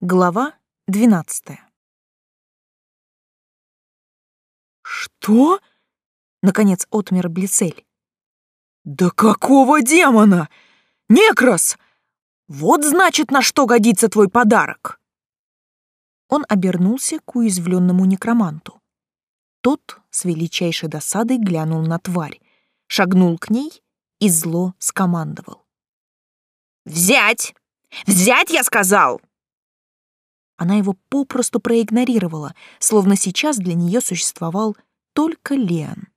Глава двенадцатая. «Что?» — наконец отмер Блицель. «Да какого демона? Некрос! Вот значит, на что годится твой подарок!» Он обернулся к уязвленному некроманту. Тот с величайшей досадой глянул на тварь, шагнул к ней и зло скомандовал. «Взять! Взять, я сказал!» Она его попросту проигнорировала, словно сейчас для нее существовал только Лен.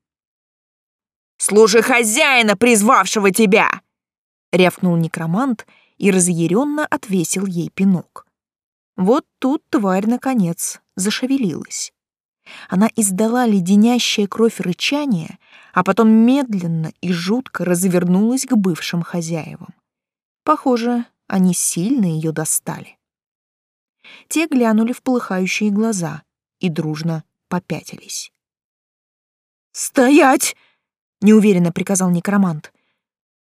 «Служи хозяина, призвавшего тебя!» — рявкнул некромант и разъяренно отвесил ей пинок. Вот тут тварь, наконец, зашевелилась. Она издала леденящее кровь рычание, а потом медленно и жутко развернулась к бывшим хозяевам. Похоже, они сильно ее достали. Те глянули в полыхающие глаза и дружно попятились. «Стоять!» — неуверенно приказал некромант.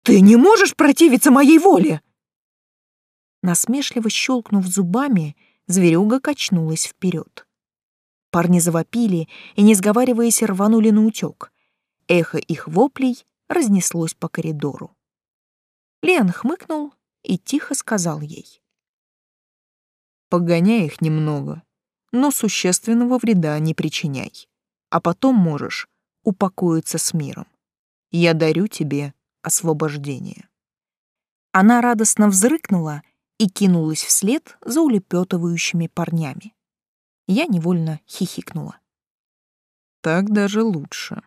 «Ты не можешь противиться моей воле!» Насмешливо щелкнув зубами, зверюга качнулась вперед. Парни завопили и, не сговариваясь, рванули на утек. Эхо их воплей разнеслось по коридору. Лен хмыкнул и тихо сказал ей. Погоняй их немного, но существенного вреда не причиняй. А потом можешь упокоиться с миром. Я дарю тебе освобождение. Она радостно взрыкнула и кинулась вслед за улепетывающими парнями. Я невольно хихикнула. Так даже лучше.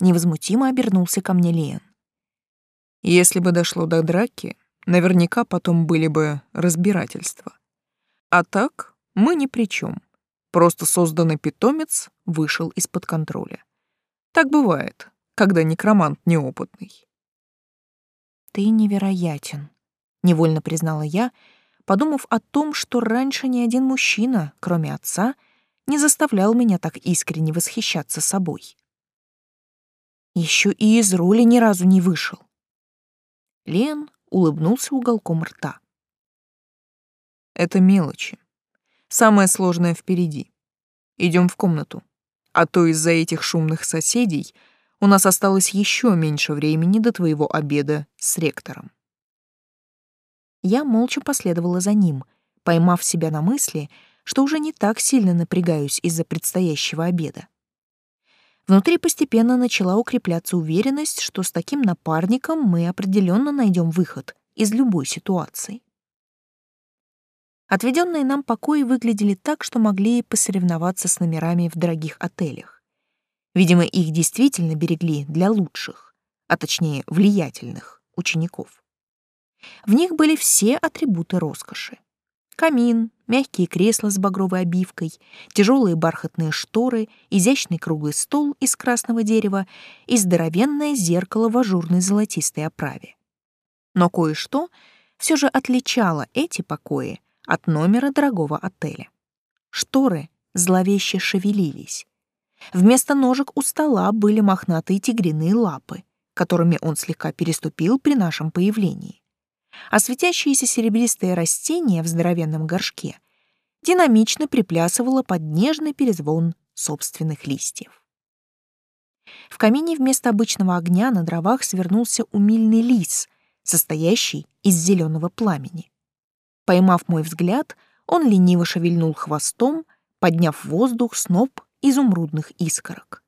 Невозмутимо обернулся ко мне Лен. Если бы дошло до драки, наверняка потом были бы разбирательства. А так мы ни при чем. Просто созданный питомец вышел из-под контроля. Так бывает, когда некромант неопытный. «Ты невероятен», — невольно признала я, подумав о том, что раньше ни один мужчина, кроме отца, не заставлял меня так искренне восхищаться собой. Еще и из роли ни разу не вышел. Лен улыбнулся уголком рта. Это мелочи. Самое сложное впереди. Идем в комнату. А то из-за этих шумных соседей у нас осталось еще меньше времени до твоего обеда с ректором. Я молча последовала за ним, поймав себя на мысли, что уже не так сильно напрягаюсь из-за предстоящего обеда. Внутри постепенно начала укрепляться уверенность, что с таким напарником мы определенно найдем выход из любой ситуации. Отведенные нам покои выглядели так, что могли посоревноваться с номерами в дорогих отелях. Видимо, их действительно берегли для лучших, а точнее влиятельных учеников. В них были все атрибуты роскоши. Камин, мягкие кресла с багровой обивкой, тяжелые бархатные шторы, изящный круглый стол из красного дерева и здоровенное зеркало в ажурной золотистой оправе. Но кое-что все же отличало эти покои от номера дорогого отеля. Шторы зловеще шевелились. Вместо ножек у стола были мохнатые тигриные лапы, которыми он слегка переступил при нашем появлении. А светящееся серебристое растение в здоровенном горшке динамично приплясывало под нежный перезвон собственных листьев. В камине вместо обычного огня на дровах свернулся умильный лис, состоящий из зеленого пламени. Поймав мой взгляд, он лениво шевельнул хвостом, подняв в воздух сноп изумрудных искорок.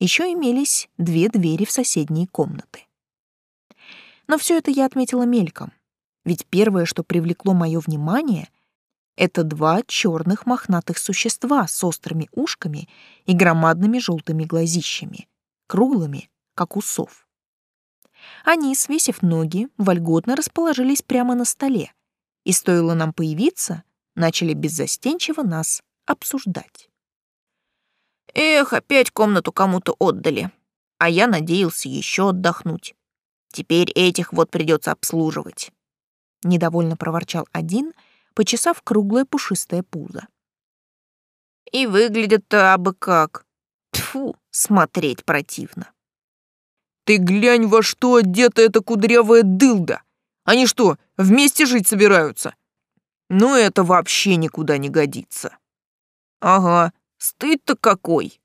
Еще имелись две двери в соседние комнаты. Но все это я отметила мельком, ведь первое, что привлекло мое внимание, это два черных мохнатых существа с острыми ушками и громадными желтыми глазищами, круглыми, как у сов. Они, свесив ноги, вольготно расположились прямо на столе, и стоило нам появиться, начали беззастенчиво нас обсуждать. Эх, опять комнату кому-то отдали, а я надеялся еще отдохнуть. Теперь этих вот придется обслуживать. Недовольно проворчал один, почесав круглое пушистое пузо. И выглядят-то абы как. Тьфу, смотреть противно. Ты глянь, во что одета эта кудрявая дылда! Они что, вместе жить собираются? Ну это вообще никуда не годится. Ага, стыд-то какой.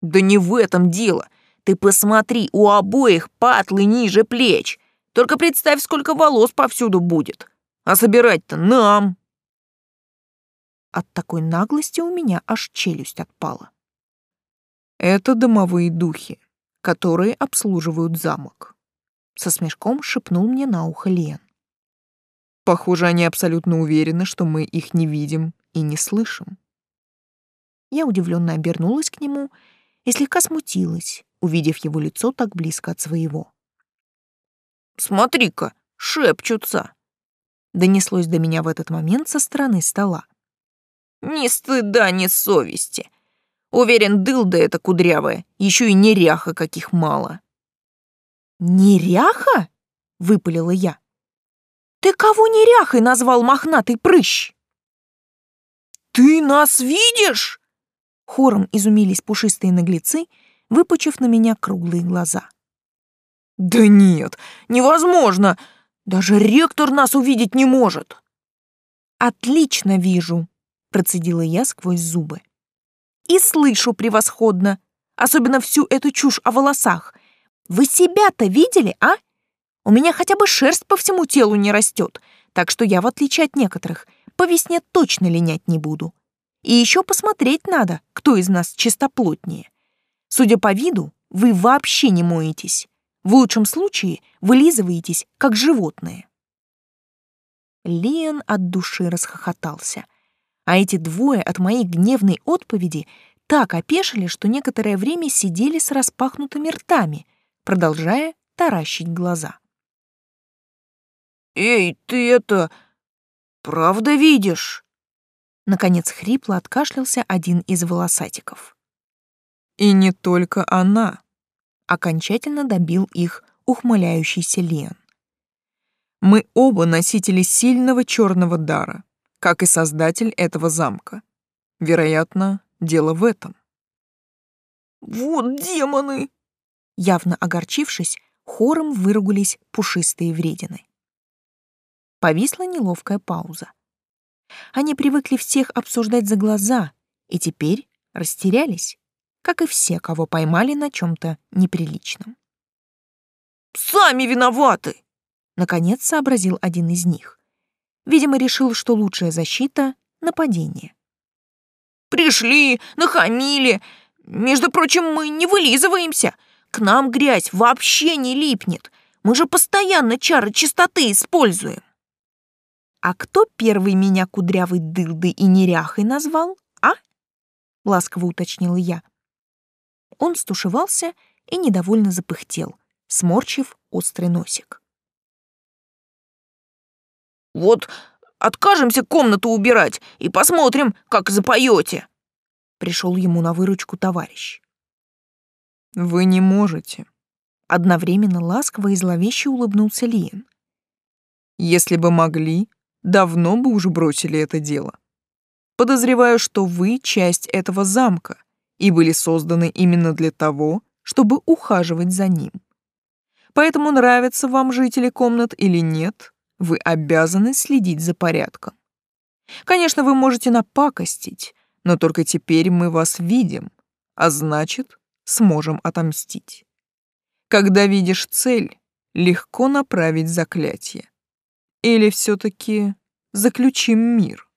Да не в этом дело. Ты посмотри, у обоих патлы ниже плеч. Только представь, сколько волос повсюду будет. А собирать-то нам. От такой наглости у меня аж челюсть отпала. Это домовые духи, которые обслуживают замок. Со смешком шепнул мне на ухо Лен. Похоже, они абсолютно уверены, что мы их не видим и не слышим. Я удивленно обернулась к нему и слегка смутилась, увидев его лицо так близко от своего. «Смотри-ка, шепчутся!» Донеслось до меня в этот момент со стороны стола. «Ни стыда, ни совести! Уверен, дылда эта кудрявая, еще и неряха каких мало!» «Неряха?» — выпалила я. Ты кого неряхой назвал мохнатый прыщ? Ты нас видишь? Хором изумились пушистые наглецы, выпучив на меня круглые глаза. Да нет, невозможно. Даже ректор нас увидеть не может. Отлично вижу, процедила я сквозь зубы. И слышу превосходно, особенно всю эту чушь о волосах. Вы себя-то видели, а? У меня хотя бы шерсть по всему телу не растет, так что я, в отличие от некоторых, по весне точно линять не буду. И еще посмотреть надо, кто из нас чистоплотнее. Судя по виду, вы вообще не моетесь. В лучшем случае вылизываетесь, как животные. Лен от души расхохотался. А эти двое от моей гневной отповеди так опешили, что некоторое время сидели с распахнутыми ртами, продолжая таращить глаза. «Эй, ты это... правда видишь?» Наконец хрипло откашлялся один из волосатиков. «И не только она», — окончательно добил их ухмыляющийся Лен. «Мы оба носители сильного черного дара, как и создатель этого замка. Вероятно, дело в этом». «Вот демоны!» Явно огорчившись, хором выругались пушистые вредины. Повисла неловкая пауза. Они привыкли всех обсуждать за глаза и теперь растерялись, как и все, кого поймали на чем-то неприличном. «Сами виноваты!» — наконец сообразил один из них. Видимо, решил, что лучшая защита — нападение. «Пришли, нахамили. Между прочим, мы не вылизываемся. К нам грязь вообще не липнет. Мы же постоянно чары чистоты используем». «А кто первый меня кудрявой дылдой и неряхой назвал, а?» — ласково уточнила я. Он стушевался и недовольно запыхтел, сморчив острый носик. «Вот откажемся комнату убирать и посмотрим, как запоете!» Пришел ему на выручку товарищ. «Вы не можете», — одновременно ласково и зловеще улыбнулся Лиен. «Если бы могли, давно бы уже бросили это дело. Подозреваю, что вы часть этого замка и были созданы именно для того, чтобы ухаживать за ним. Поэтому нравятся вам жители комнат или нет, вы обязаны следить за порядком. Конечно, вы можете напакостить, но только теперь мы вас видим, а значит, сможем отомстить. Когда видишь цель, легко направить заклятие. Или все-таки заключим мир?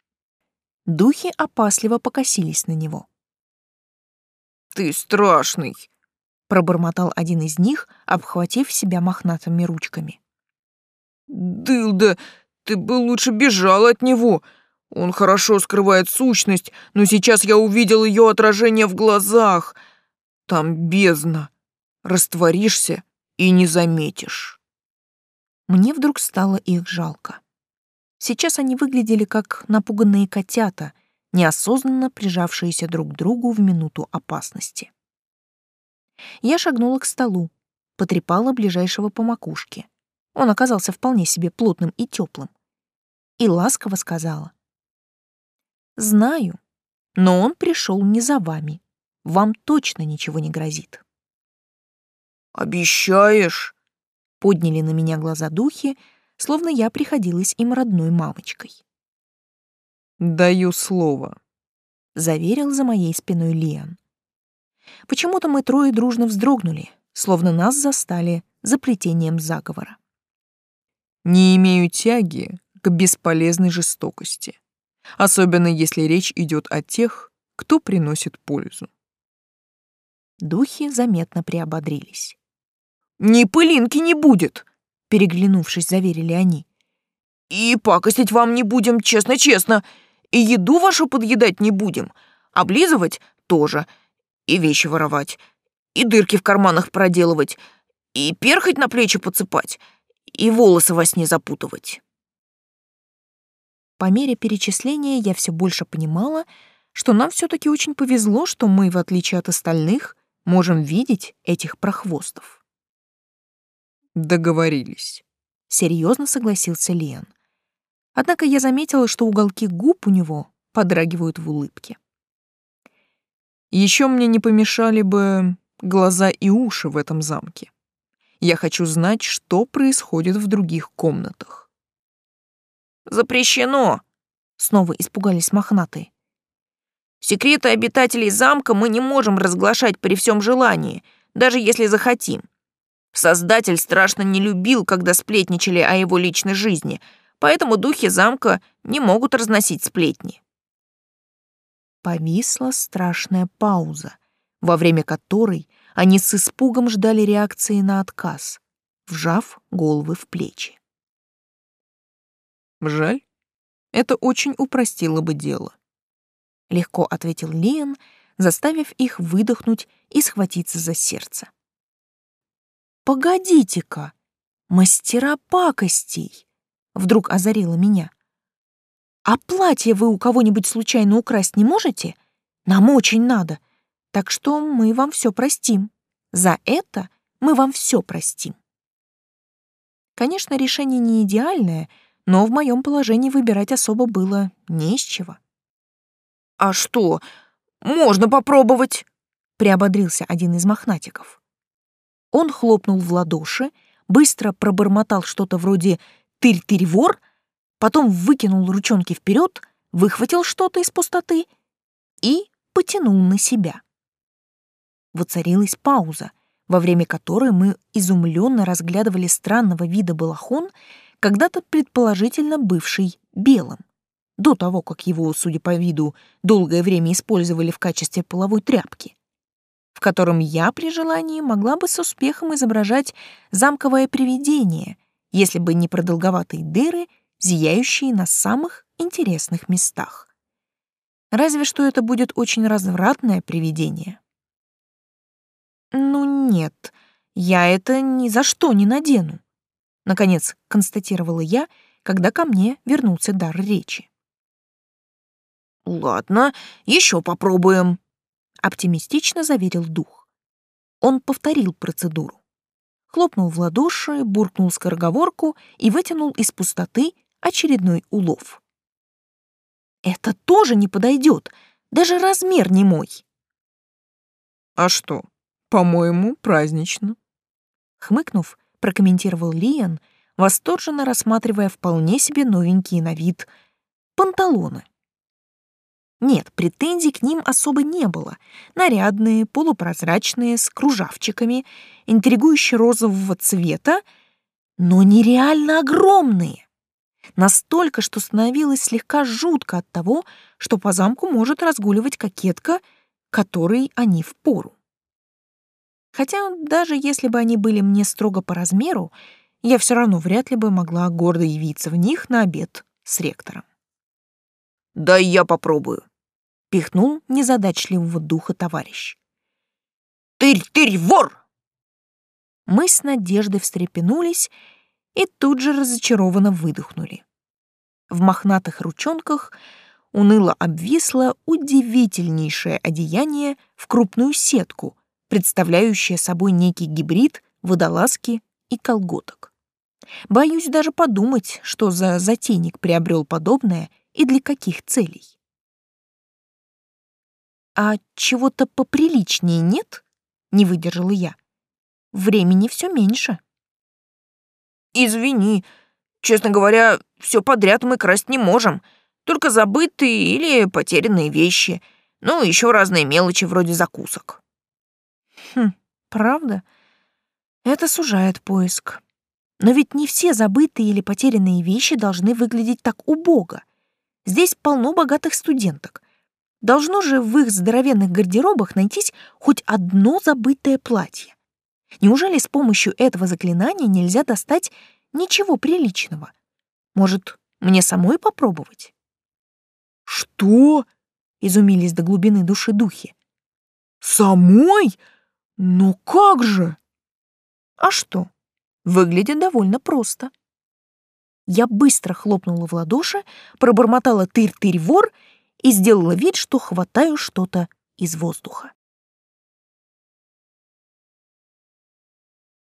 Духи опасливо покосились на него. «Ты страшный!» — пробормотал один из них, обхватив себя мохнатыми ручками. «Дылда, ты бы лучше бежал от него. Он хорошо скрывает сущность, но сейчас я увидел ее отражение в глазах. Там бездна. Растворишься и не заметишь». Мне вдруг стало их жалко. Сейчас они выглядели как напуганные котята, неосознанно прижавшиеся друг к другу в минуту опасности. Я шагнула к столу, потрепала ближайшего по макушке. Он оказался вполне себе плотным и теплым. И ласково сказала. «Знаю, но он пришел не за вами. Вам точно ничего не грозит». «Обещаешь?» Подняли на меня глаза духи, словно я приходилась им родной мамочкой. Даю слово, заверил за моей спиной Лиан. Почему-то мы трое дружно вздрогнули, словно нас застали за плетением заговора. Не имею тяги к бесполезной жестокости, особенно если речь идет о тех, кто приносит пользу. Духи заметно приободрились. «Ни пылинки не будет!» — переглянувшись, заверили они. «И пакостить вам не будем, честно-честно. И еду вашу подъедать не будем. Облизывать тоже. И вещи воровать. И дырки в карманах проделывать. И перхоть на плечи подсыпать. И волосы во сне запутывать». По мере перечисления я все больше понимала, что нам все-таки очень повезло, что мы, в отличие от остальных, можем видеть этих прохвостов. Договорились. Серьезно согласился Лен. Однако я заметила, что уголки губ у него подрагивают в улыбке. Еще мне не помешали бы глаза и уши в этом замке. Я хочу знать, что происходит в других комнатах. Запрещено! Снова испугались мохнатые. Секреты обитателей замка мы не можем разглашать при всем желании, даже если захотим. Создатель страшно не любил, когда сплетничали о его личной жизни, поэтому духи замка не могут разносить сплетни. Повисла страшная пауза, во время которой они с испугом ждали реакции на отказ, вжав головы в плечи. Жаль, это очень упростило бы дело легко ответил Лиан, заставив их выдохнуть и схватиться за сердце. Погодите-ка, мастера пакостей, вдруг озарило меня. А платье вы у кого-нибудь случайно украсть не можете? Нам очень надо. Так что мы вам все простим. За это мы вам все простим. Конечно, решение не идеальное, но в моем положении выбирать особо было не из чего. «А что? Можно попробовать!» — приободрился один из мохнатиков. Он хлопнул в ладоши, быстро пробормотал что-то вроде «тырь-тырь-вор», потом выкинул ручонки вперед, выхватил что-то из пустоты и потянул на себя. Воцарилась пауза, во время которой мы изумленно разглядывали странного вида балахон, когда-то предположительно бывший белым до того, как его, судя по виду, долгое время использовали в качестве половой тряпки, в котором я при желании могла бы с успехом изображать замковое привидение, если бы не продолговатые дыры, зияющие на самых интересных местах. Разве что это будет очень развратное привидение. «Ну нет, я это ни за что не надену», — наконец констатировала я, когда ко мне вернулся дар речи. «Ладно, еще попробуем», — оптимистично заверил дух. Он повторил процедуру. Хлопнул в ладоши, буркнул скороговорку и вытянул из пустоты очередной улов. «Это тоже не подойдет, даже размер не мой». «А что, по-моему, празднично», — хмыкнув, прокомментировал Лиан, восторженно рассматривая вполне себе новенькие на вид панталоны. Нет, претензий к ним особо не было. Нарядные, полупрозрачные, с кружавчиками, интригующие розового цвета, но нереально огромные. Настолько, что становилось слегка жутко от того, что по замку может разгуливать кокетка, которой они впору. Хотя даже если бы они были мне строго по размеру, я все равно вряд ли бы могла гордо явиться в них на обед с ректором. «Да я попробую», — пихнул незадачливого духа товарищ. «Тырь, тырь, вор!» Мы с надеждой встрепенулись и тут же разочарованно выдохнули. В мохнатых ручонках уныло обвисло удивительнейшее одеяние в крупную сетку, представляющее собой некий гибрид водолазки и колготок. Боюсь даже подумать, что за затейник приобрел подобное и для каких целей. «А чего-то поприличнее нет?» — не выдержала я. «Времени все меньше». «Извини, честно говоря, все подряд мы красть не можем. Только забытые или потерянные вещи. Ну, еще разные мелочи вроде закусок. Хм, правда? Это сужает поиск. Но ведь не все забытые или потерянные вещи должны выглядеть так убого. Здесь полно богатых студенток. Должно же в их здоровенных гардеробах найтись хоть одно забытое платье. Неужели с помощью этого заклинания нельзя достать ничего приличного? Может, мне самой попробовать? Что? Изумились до глубины души духи. Самой? Но как же? А что? Выглядит довольно просто. Я быстро хлопнула в ладоши, пробормотала тырь-тырь-вор и сделала вид, что хватаю что-то из воздуха.